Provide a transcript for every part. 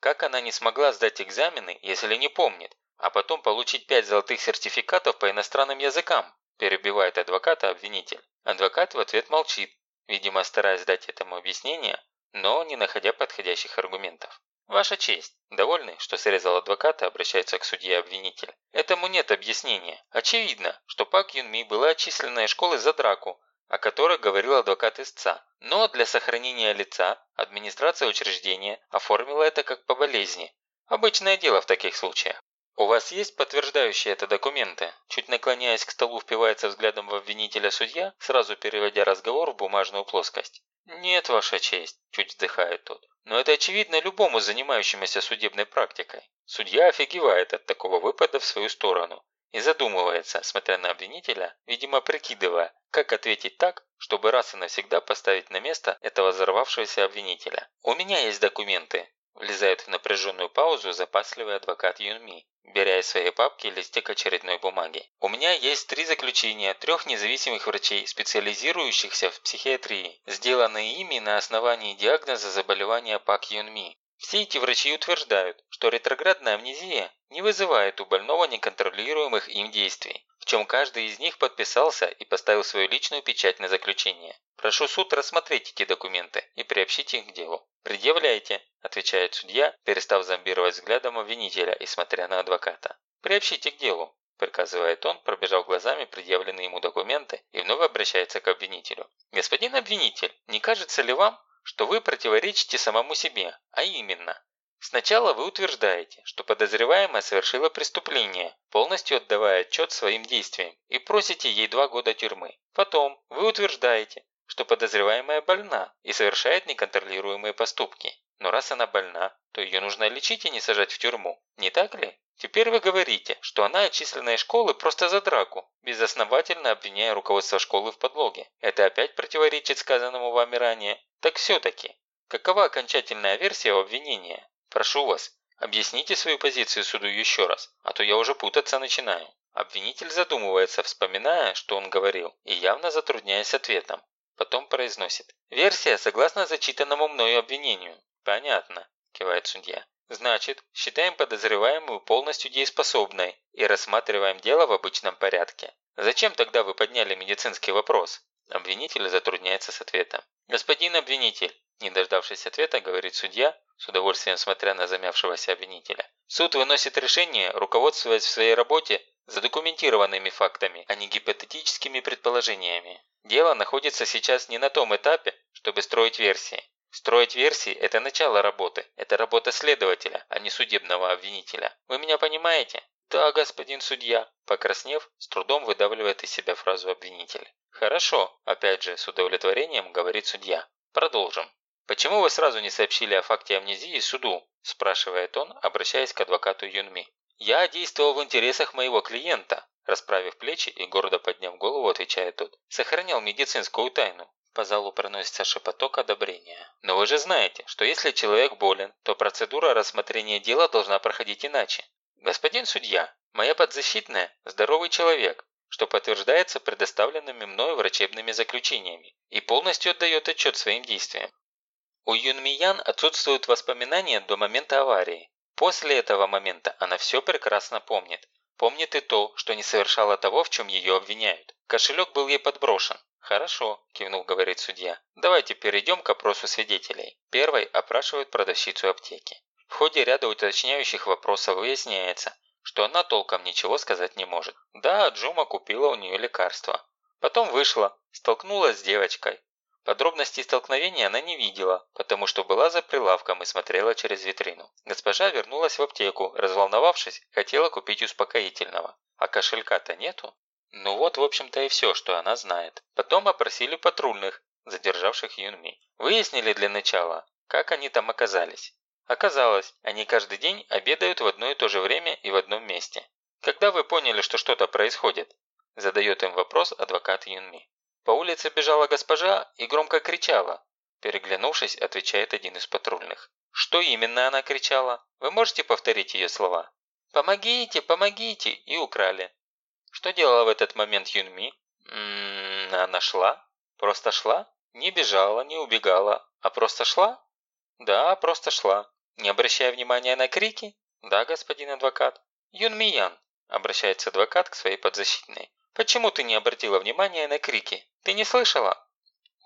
Как она не смогла сдать экзамены, если не помнит, а потом получить пять золотых сертификатов по иностранным языкам? Перебивает адвоката обвинитель. Адвокат в ответ молчит, видимо стараясь дать этому объяснение, но не находя подходящих аргументов. «Ваша честь, довольный, что срезал адвоката, обращается к судье обвинитель. Этому нет объяснения. Очевидно, что Пак Юн Ми была отчислена из школы за драку, о которой говорил адвокат истца. Но для сохранения лица администрация учреждения оформила это как по болезни. Обычное дело в таких случаях. «У вас есть подтверждающие это документы?» Чуть наклоняясь к столу, впивается взглядом в обвинителя судья, сразу переводя разговор в бумажную плоскость. «Нет, ваша честь», – чуть вздыхает тот. «Но это очевидно любому занимающемуся судебной практикой». Судья офигевает от такого выпада в свою сторону и задумывается, смотря на обвинителя, видимо прикидывая, как ответить так, чтобы раз и навсегда поставить на место этого взорвавшегося обвинителя. «У меня есть документы», – влезает в напряженную паузу запасливый адвокат Юнми беря из своей папки листик очередной бумаги. «У меня есть три заключения трех независимых врачей, специализирующихся в психиатрии, сделанные ими на основании диагноза заболевания Пак Юн Ми. Все эти врачи утверждают, что ретроградная амнезия не вызывает у больного неконтролируемых им действий, в чем каждый из них подписался и поставил свою личную печать на заключение. Прошу суд рассмотреть эти документы и приобщить их к делу. «Предъявляйте», – отвечает судья, перестав зомбировать взглядом обвинителя и смотря на адвоката. «Приобщите к делу», – приказывает он, пробежав глазами предъявленные ему документы и вновь обращается к обвинителю. «Господин обвинитель, не кажется ли вам, что вы противоречите самому себе, а именно, Сначала вы утверждаете, что подозреваемая совершила преступление, полностью отдавая отчет своим действиям, и просите ей два года тюрьмы. Потом вы утверждаете, что подозреваемая больна и совершает неконтролируемые поступки. Но раз она больна, то ее нужно лечить и не сажать в тюрьму. Не так ли? Теперь вы говорите, что она отчислена из школы просто за драку, безосновательно обвиняя руководство школы в подлоге. Это опять противоречит сказанному вами ранее. Так все-таки, какова окончательная версия обвинения? Прошу вас, объясните свою позицию суду еще раз, а то я уже путаться начинаю. Обвинитель задумывается, вспоминая, что он говорил, и явно затрудняясь ответом. Потом произносит. «Версия согласно зачитанному мною обвинению». «Понятно», – кивает судья. «Значит, считаем подозреваемую полностью дееспособной и рассматриваем дело в обычном порядке. Зачем тогда вы подняли медицинский вопрос?» Обвинитель затрудняется с ответом. «Господин обвинитель», не дождавшись ответа, говорит судья, с удовольствием смотря на замявшегося обвинителя. «Суд выносит решение, руководствуясь в своей работе задокументированными фактами, а не гипотетическими предположениями. Дело находится сейчас не на том этапе, чтобы строить версии. Строить версии – это начало работы, это работа следователя, а не судебного обвинителя. Вы меня понимаете? Да, господин судья. Покраснев, с трудом выдавливает из себя фразу обвинитель. Хорошо, опять же, с удовлетворением говорит судья. Продолжим. «Почему вы сразу не сообщили о факте амнезии суду?» – спрашивает он, обращаясь к адвокату Юнми. «Я действовал в интересах моего клиента», Расправив плечи и гордо подняв голову, отвечает тот. «Сохранял медицинскую тайну». По залу проносится шепоток одобрения. «Но вы же знаете, что если человек болен, то процедура рассмотрения дела должна проходить иначе. Господин судья, моя подзащитная – здоровый человек, что подтверждается предоставленными мной врачебными заключениями и полностью отдает отчет своим действиям. У Юнмиян отсутствуют воспоминания до момента аварии. После этого момента она все прекрасно помнит. Помнит и то, что не совершала того, в чем ее обвиняют. Кошелек был ей подброшен. «Хорошо», – кивнул, говорит судья. «Давайте перейдем к опросу свидетелей». Первой опрашивают продавщицу аптеки. В ходе ряда уточняющих вопросов выясняется, что она толком ничего сказать не может. Да, Джума купила у нее лекарство. Потом вышла, столкнулась с девочкой. Подробностей столкновения она не видела, потому что была за прилавком и смотрела через витрину. Госпожа вернулась в аптеку, разволновавшись, хотела купить успокоительного. А кошелька-то нету. Ну вот, в общем-то, и все, что она знает. Потом опросили патрульных, задержавших Юнми. Выяснили для начала, как они там оказались. Оказалось, они каждый день обедают в одно и то же время и в одном месте. Когда вы поняли, что что-то происходит? Задает им вопрос адвокат Юнми. По улице бежала госпожа и громко кричала. Переглянувшись, отвечает один из патрульных. Что именно она кричала? Вы можете повторить ее слова? «Помогите, помогите!» и украли. Что делала в этот момент Юнми? Ммм, она шла? Просто шла? Не бежала, не убегала, а просто шла? Да, просто шла. не обращая внимания на крики? Да, господин адвокат. Юн Миян, обращается адвокат к своей подзащитной. Почему ты не обратила внимания на крики? Ты не слышала?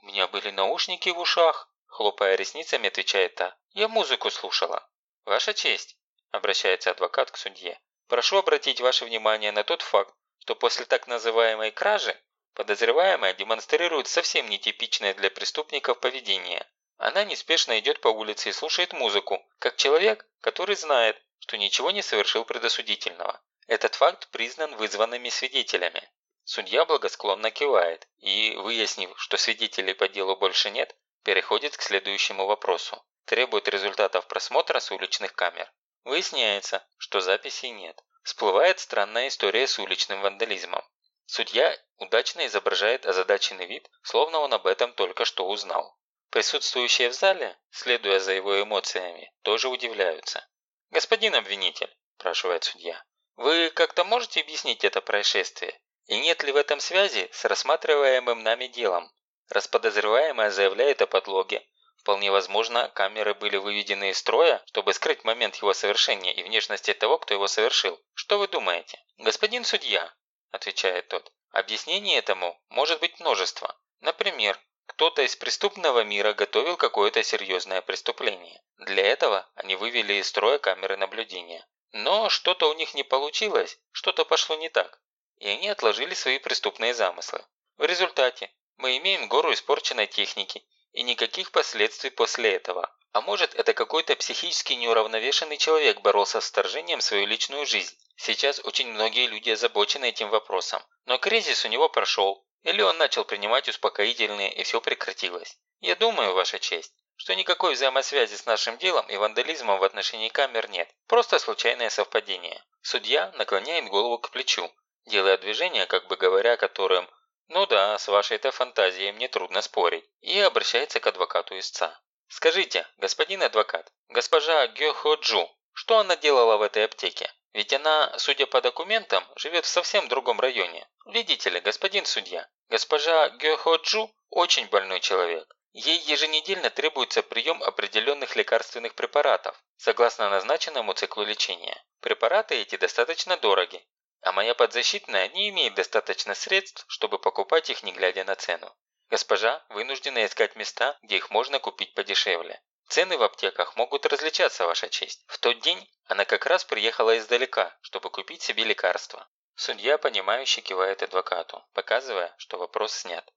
У меня были наушники в ушах, хлопая ресницами, отвечает та. Я музыку слушала. Ваша честь, обращается адвокат к судье. Прошу обратить ваше внимание на тот факт, что после так называемой кражи подозреваемая демонстрирует совсем нетипичное для преступников поведение. Она неспешно идет по улице и слушает музыку, как человек, который знает, что ничего не совершил предосудительного. Этот факт признан вызванными свидетелями. Судья благосклонно кивает и, выяснив, что свидетелей по делу больше нет, переходит к следующему вопросу. Требует результатов просмотра с уличных камер. Выясняется, что записей нет. Всплывает странная история с уличным вандализмом. Судья удачно изображает озадаченный вид, словно он об этом только что узнал. Присутствующие в зале, следуя за его эмоциями, тоже удивляются. «Господин обвинитель», – спрашивает судья, – «вы как-то можете объяснить это происшествие? И нет ли в этом связи с рассматриваемым нами делом? Расподозреваемая заявляет о подлоге, Вполне возможно, камеры были выведены из строя, чтобы скрыть момент его совершения и внешности того, кто его совершил. Что вы думаете? Господин судья, отвечает тот, объяснений этому может быть множество. Например, кто-то из преступного мира готовил какое-то серьезное преступление. Для этого они вывели из строя камеры наблюдения. Но что-то у них не получилось, что-то пошло не так. И они отложили свои преступные замыслы. В результате мы имеем гору испорченной техники и никаких последствий после этого. А может, это какой-то психически неуравновешенный человек боролся с вторжением в свою личную жизнь. Сейчас очень многие люди озабочены этим вопросом. Но кризис у него прошел. Или он начал принимать успокоительные, и все прекратилось. Я думаю, Ваша честь, что никакой взаимосвязи с нашим делом и вандализмом в отношении камер нет. Просто случайное совпадение. Судья наклоняет голову к плечу, делая движение, как бы говоря которым «Ну да, с вашей-то фантазией мне трудно спорить», и обращается к адвокату истца. «Скажите, господин адвокат, госпожа Гёходжу, что она делала в этой аптеке? Ведь она, судя по документам, живет в совсем другом районе. Видите ли, господин судья, госпожа Гёходжу очень больной человек. Ей еженедельно требуется прием определенных лекарственных препаратов, согласно назначенному циклу лечения. Препараты эти достаточно дороги, а моя подзащитная не имеет достаточно средств, чтобы покупать их, не глядя на цену. Госпожа вынуждена искать места, где их можно купить подешевле. Цены в аптеках могут различаться, Ваша честь. В тот день она как раз приехала издалека, чтобы купить себе лекарства. Судья, понимающе кивает адвокату, показывая, что вопрос снят.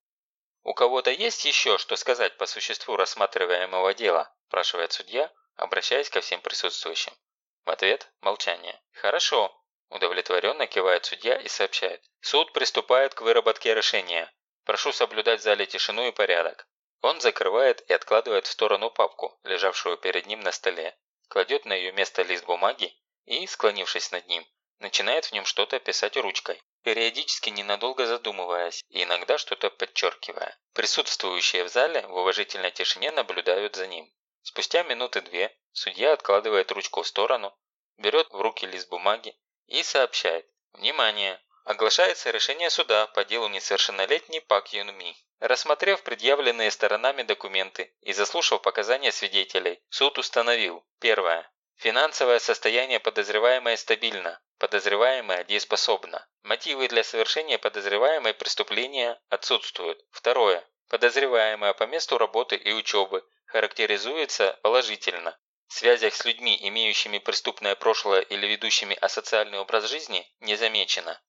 «У кого-то есть еще что сказать по существу рассматриваемого дела?» – спрашивает судья, обращаясь ко всем присутствующим. В ответ – молчание. «Хорошо, Удовлетворенно кивает судья и сообщает. Суд приступает к выработке решения. Прошу соблюдать в зале тишину и порядок. Он закрывает и откладывает в сторону папку, лежавшую перед ним на столе, кладет на ее место лист бумаги и, склонившись над ним, начинает в нем что-то писать ручкой, периодически ненадолго задумываясь и иногда что-то подчеркивая. Присутствующие в зале в уважительной тишине наблюдают за ним. Спустя минуты две судья откладывает ручку в сторону, берет в руки лист бумаги и сообщает «Внимание! Оглашается решение суда по делу несовершеннолетней Пак Юн Ми. Рассмотрев предъявленные сторонами документы и заслушав показания свидетелей, суд установил Первое. Финансовое состояние подозреваемой стабильно. Подозреваемая дееспособна. Мотивы для совершения подозреваемой преступления отсутствуют. Второе. Подозреваемая по месту работы и учебы характеризуется положительно. Связях с людьми, имеющими преступное прошлое или ведущими асоциальный образ жизни, не замечено.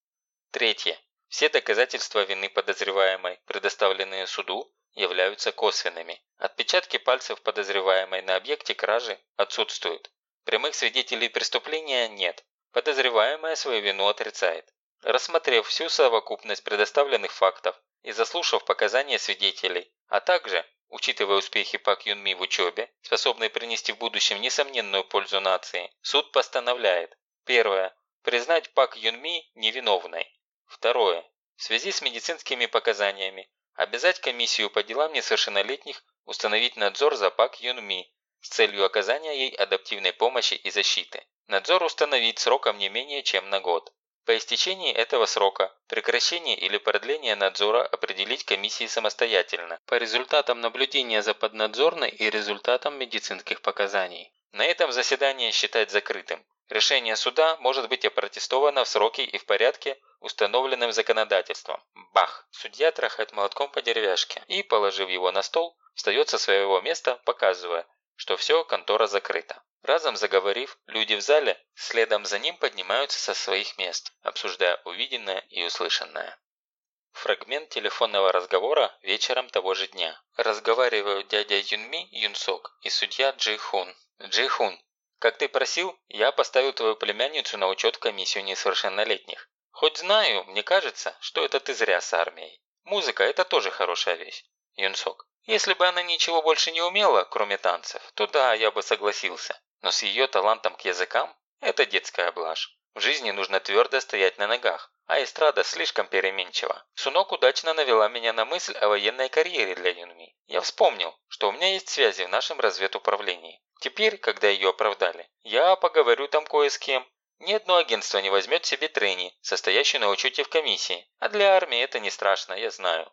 Третье. Все доказательства вины подозреваемой, предоставленные суду, являются косвенными. Отпечатки пальцев подозреваемой на объекте кражи отсутствуют. Прямых свидетелей преступления нет. Подозреваемая свою вину отрицает. Рассмотрев всю совокупность предоставленных фактов и заслушав показания свидетелей, а также Учитывая успехи Пак Юн Ми в учебе, способные принести в будущем несомненную пользу нации, суд постановляет Первое. Признать Пак Юн Ми невиновной. Второе. В связи с медицинскими показаниями обязать комиссию по делам несовершеннолетних установить надзор за Пак Юн Ми с целью оказания ей адаптивной помощи и защиты. Надзор установить сроком не менее чем на год. По истечении этого срока прекращение или продление надзора определить комиссии самостоятельно по результатам наблюдения за поднадзорной и результатам медицинских показаний. На этом заседание считать закрытым. Решение суда может быть опротестовано в сроки и в порядке, установленным законодательством. Бах! Судья трахает молотком по деревяшке и, положив его на стол, встает со своего места, показывая, что все, контора закрыта. Разом заговорив, люди в зале следом за ним поднимаются со своих мест, обсуждая увиденное и услышанное. Фрагмент телефонного разговора вечером того же дня. Разговаривают дядя Юнми Юнсок и судья Джи Хун. Джи Хун, как ты просил, я поставил твою племянницу на учет в комиссию несовершеннолетних. Хоть знаю, мне кажется, что это ты зря с армией. Музыка – это тоже хорошая вещь. Юнсок. Если бы она ничего больше не умела, кроме танцев, то да, я бы согласился. Но с ее талантом к языкам – это детская блажь. В жизни нужно твердо стоять на ногах, а эстрада слишком переменчива. Сунок удачно навела меня на мысль о военной карьере для Юнми. Я вспомнил, что у меня есть связи в нашем разведуправлении. Теперь, когда ее оправдали, я поговорю там кое с кем. Ни одно агентство не возьмет себе трени, состоящую на учете в комиссии. А для армии это не страшно, я знаю.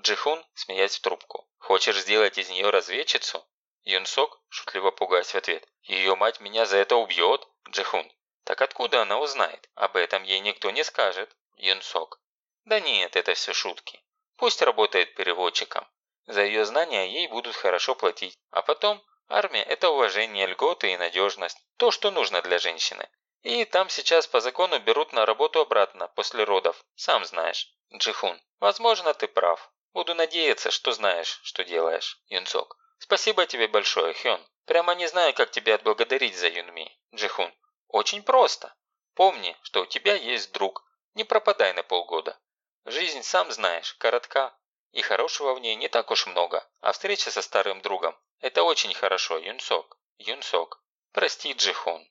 Джихун, смеясь в трубку. «Хочешь сделать из нее разведчицу?» Юнсок, шутливо пугаясь в ответ. «Ее мать меня за это убьет, Джихун». «Так откуда она узнает? Об этом ей никто не скажет». Юнсок. «Да нет, это все шутки. Пусть работает переводчиком. За ее знания ей будут хорошо платить. А потом, армия – это уважение, льготы и надежность. То, что нужно для женщины. И там сейчас по закону берут на работу обратно, после родов. Сам знаешь. Джихун. Возможно, ты прав. Буду надеяться, что знаешь, что делаешь, Юнсок. Спасибо тебе большое, Хён. Прямо не знаю, как тебя отблагодарить за Юнми, Джихун. Очень просто. Помни, что у тебя есть друг. Не пропадай на полгода. Жизнь, сам знаешь, коротка. И хорошего в ней не так уж много. А встреча со старым другом – это очень хорошо, Юнсок. Юнсок. Прости, Джихун.